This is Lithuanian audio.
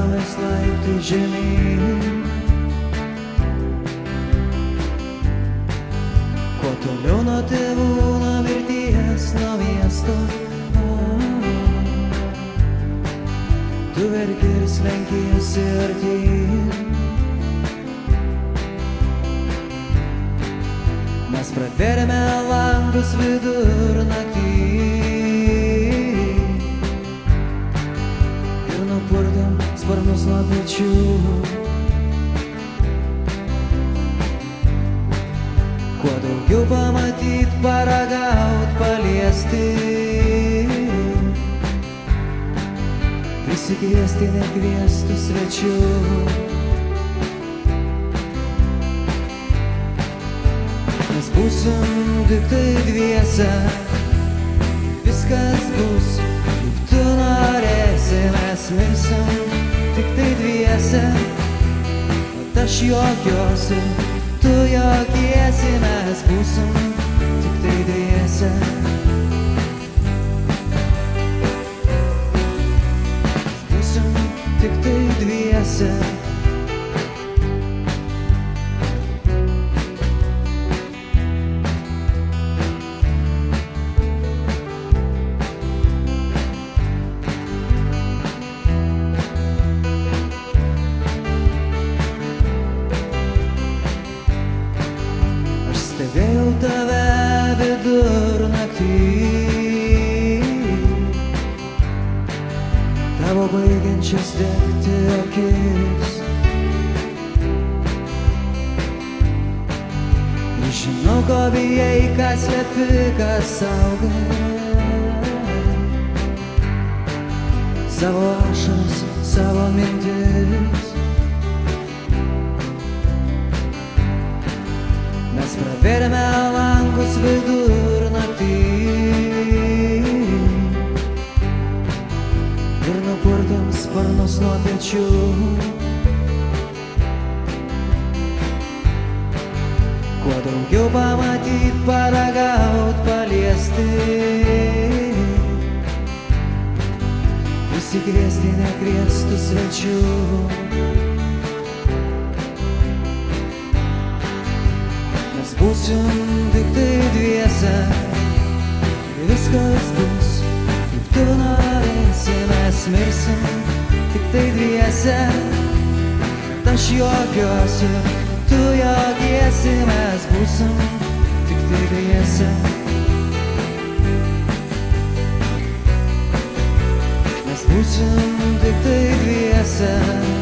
leisdavęs laiptai žemyn. Kuo toliau nuo tėvų, nuo mirties, nuo miesto, o, o, tu verki ir slenkiesi artyn. Mes praverėme langus vidur Prisikviesti nekviestų svečių. Mes būsim tik tai dviese, viskas bus, kaip tu norėsi, mes mirsim tik tai dviese. Bet aš juokiuosi, tu juokiesi, mes būsim dviese. Aš stebėjau tave vidur baigiančias degti akis. Ir žinau, ko bijai, kas slepi, kas sauga. Savo ašaras, savo mintis. Sparnus nuo pečių. Kuo daugiau pamatyt, paragaut, paliesti. Prisikviesti nekviestų svečių. Mes būsim tik tai dviese, viskas bus, kaip tu norėsi, mes mirsim keliuose, aš juokiuosi, tu juokiesi, tai mes būsim tik tai dviese. Mes būsim tik tai dviese.